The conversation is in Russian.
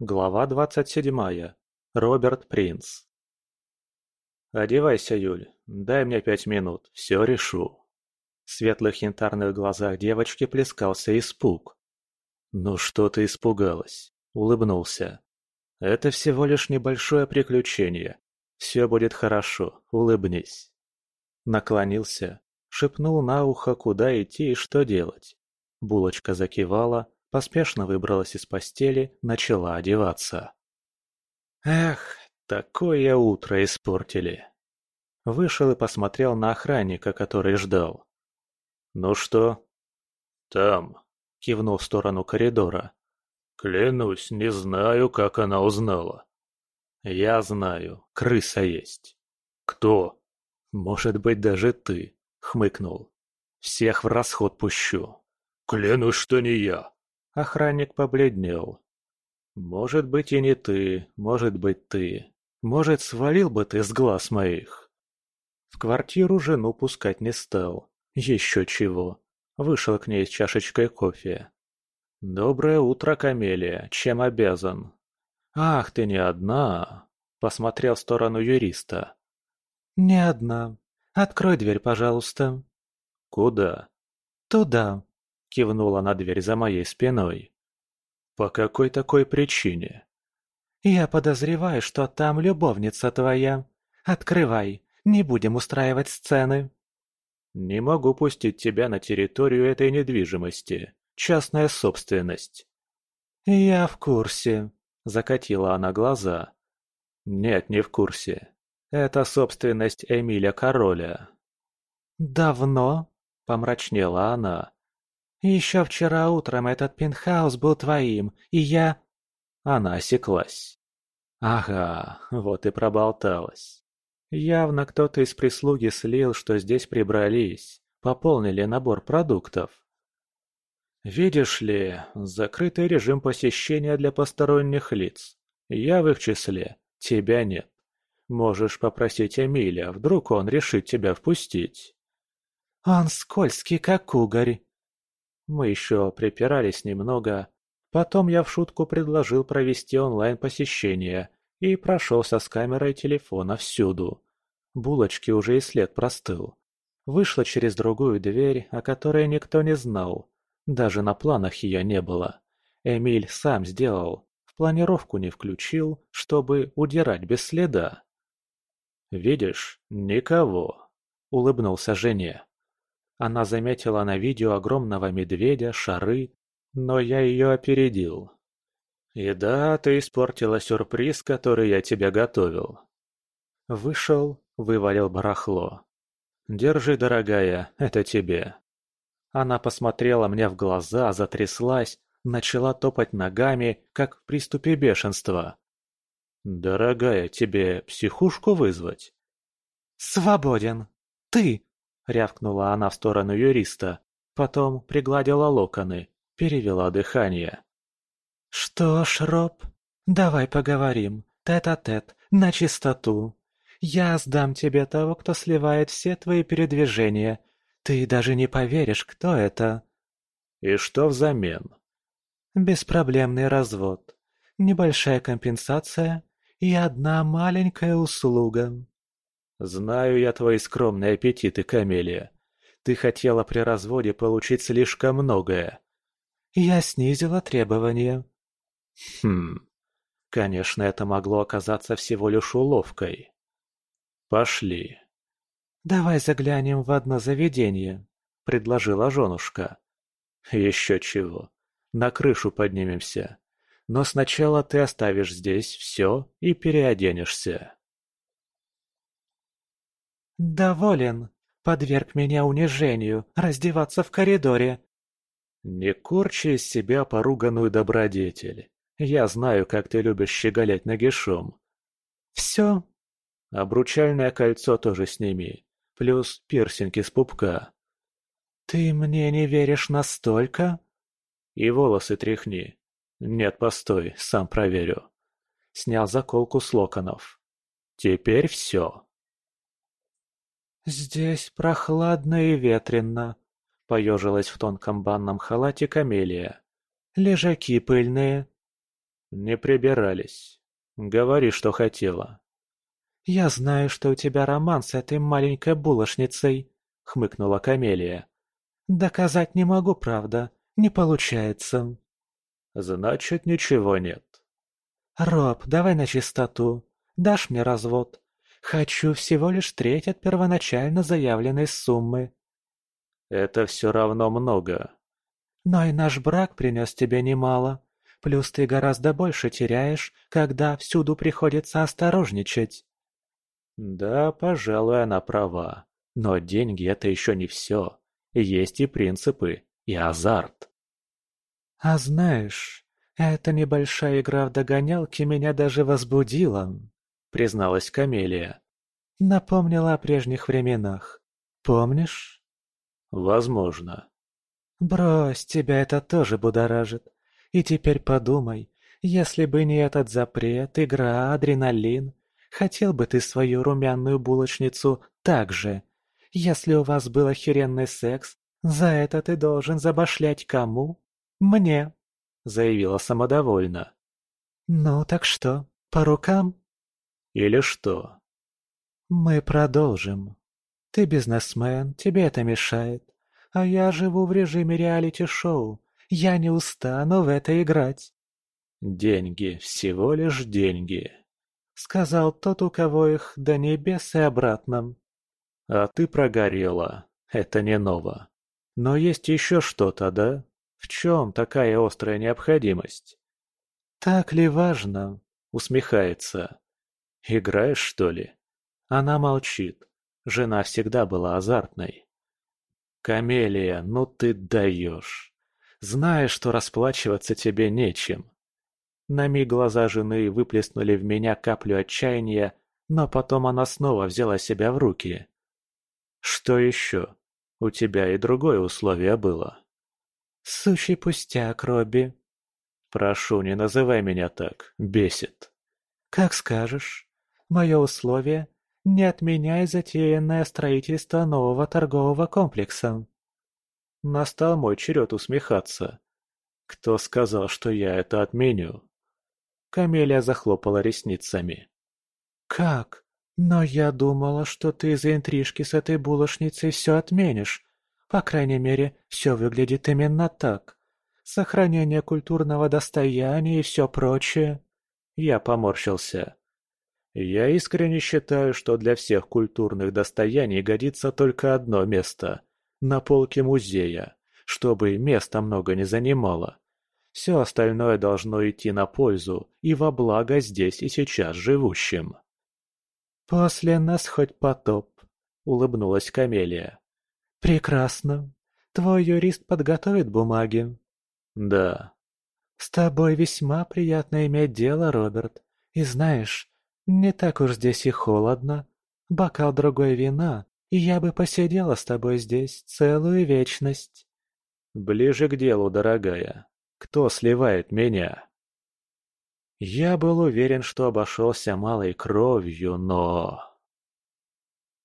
Глава двадцать седьмая. Роберт Принц. «Одевайся, Юль, дай мне пять минут, все решу». В светлых янтарных глазах девочки плескался испуг. «Ну что ты испугалась?» – улыбнулся. «Это всего лишь небольшое приключение. Все будет хорошо, улыбнись». Наклонился, шепнул на ухо, куда идти и что делать. Булочка закивала, поспешно выбралась из постели, начала одеваться. Эх, такое утро испортили. Вышел и посмотрел на охранника, который ждал. «Ну что?» «Там», — кивнул в сторону коридора. «Клянусь, не знаю, как она узнала». «Я знаю, крыса есть». «Кто?» «Может быть, даже ты», — хмыкнул. «Всех в расход пущу». «Клянусь, что не я», Охранник побледнел. «Может быть и не ты, может быть ты. Может, свалил бы ты с глаз моих?» В квартиру жену пускать не стал. Еще чего. Вышел к ней с чашечкой кофе. «Доброе утро, Камелия. Чем обязан?» «Ах, ты не одна!» Посмотрел в сторону юриста. «Не одна. Открой дверь, пожалуйста». «Куда?» «Туда. Кивнула на дверь за моей спиной. «По какой такой причине?» «Я подозреваю, что там любовница твоя. Открывай, не будем устраивать сцены». «Не могу пустить тебя на территорию этой недвижимости. Частная собственность». «Я в курсе», — закатила она глаза. «Нет, не в курсе. Это собственность Эмиля Короля». «Давно?» — помрачнела она. Еще вчера утром этот пентхаус был твоим, и я...» Она осеклась. «Ага, вот и проболталась. Явно кто-то из прислуги слил, что здесь прибрались, пополнили набор продуктов. Видишь ли, закрытый режим посещения для посторонних лиц. Я в их числе, тебя нет. Можешь попросить Эмиля, вдруг он решит тебя впустить. Он скользкий, как угорь, мы еще припирались немного. Потом я в шутку предложил провести онлайн-посещение и прошелся с камерой телефона всюду. Булочки уже и след простыл. Вышла через другую дверь, о которой никто не знал. Даже на планах ее не было. Эмиль сам сделал. В планировку не включил, чтобы удирать без следа. «Видишь, никого», — улыбнулся жене. Она заметила на видео огромного медведя, шары, но я ее опередил. И да, ты испортила сюрприз, который я тебе готовил. Вышел, вывалил барахло. Держи, дорогая, это тебе. Она посмотрела мне в глаза, затряслась, начала топать ногами, как в приступе бешенства. «Дорогая, тебе психушку вызвать?» «Свободен. Ты!» — рявкнула она в сторону юриста, потом пригладила локоны, перевела дыхание. «Что ж, Роб, давай поговорим, тет-а-тет, на чистоту. Я сдам тебе того, кто сливает все твои передвижения. Ты даже не поверишь, кто это». «И что взамен?» «Беспроблемный развод, небольшая компенсация и одна маленькая услуга». «Знаю я твои скромные аппетиты, Камелия. Ты хотела при разводе получить слишком многое». «Я снизила требования». «Хм... Конечно, это могло оказаться всего лишь уловкой». «Пошли». «Давай заглянем в одно заведение», — предложила женушка. «Еще чего. На крышу поднимемся. Но сначала ты оставишь здесь все и переоденешься». «Доволен. Подверг меня унижению, раздеваться в коридоре». «Не корчи из себя поруганную добродетель. Я знаю, как ты любишь щеголять нагишом». «Все?» «Обручальное кольцо тоже сними, плюс пирсинг из пупка». «Ты мне не веришь настолько?» «И волосы тряхни». «Нет, постой, сам проверю». Снял заколку с локонов. «Теперь все». «Здесь прохладно и ветрено», — поежилась в тонком банном халате камелия. «Лежаки пыльные». Не прибирались. Говори, что хотела. «Я знаю, что у тебя роман с этой маленькой булочницей», — хмыкнула Камелия. «Доказать не могу, правда. Не получается». «Значит, ничего нет». «Роб, давай на чистоту. Дашь мне развод? Хочу всего лишь треть от первоначально заявленной суммы». «Это все равно много». «Но и наш брак принес тебе немало. Плюс ты гораздо больше теряешь, когда всюду приходится осторожничать». Да, пожалуй, она права. Но деньги — это еще не все. Есть и принципы, и азарт. А знаешь, эта небольшая игра в догонялки меня даже возбудила, призналась Камелия. Напомнила о прежних временах. Помнишь? Возможно. Брось, тебя это тоже будоражит. И теперь подумай, если бы не этот запрет, игра, адреналин, Хотел бы ты свою румяную булочницу так же. Если у вас был охеренный секс, за это ты должен забашлять кому? Мне, заявила самодовольно. Ну так что, по рукам? Или что? Мы продолжим. Ты бизнесмен, тебе это мешает. А я живу в режиме реалити-шоу. Я не устану в это играть. Деньги, всего лишь деньги. Сказал тот, у кого их до небес и обратно. А ты прогорела. Это не ново. Но есть еще что-то, да? В чем такая острая необходимость? Так ли важно? Усмехается. Играешь, что ли? Она молчит. Жена всегда была азартной. Камелия, ну ты даешь. Знаешь, что расплачиваться тебе нечем. На миг глаза жены выплеснули в меня каплю отчаяния, но потом она снова взяла себя в руки. «Что еще? У тебя и другое условие было». «Сущий пустяк, Робби». «Прошу, не называй меня так, бесит». «Как скажешь. Мое условие — не отменяй затеянное строительство нового торгового комплекса». Настал мой черед усмехаться. Кто сказал, что я это отменю? Камелия захлопала ресницами. «Как? Но я думала, что ты из-за интрижки с этой булочницей все отменишь. По крайней мере, все выглядит именно так. Сохранение культурного достояния и все прочее». Я поморщился. Я искренне считаю, что для всех культурных достояний годится только одно место – на полке музея, чтобы места много не занимало. Все остальное должно идти на пользу и во благо здесь и сейчас живущим. «После нас хоть потоп», — улыбнулась Камелия. «Прекрасно. Твой юрист подготовит бумаги?» «Да». «С тобой весьма приятно иметь дело, Роберт. И знаешь, не так уж здесь и холодно. Бокал другой вина, и я бы посидела с тобой здесь целую вечность». «Ближе к делу, дорогая», кто сливает меня? Я был уверен, что обошелся малой кровью, но...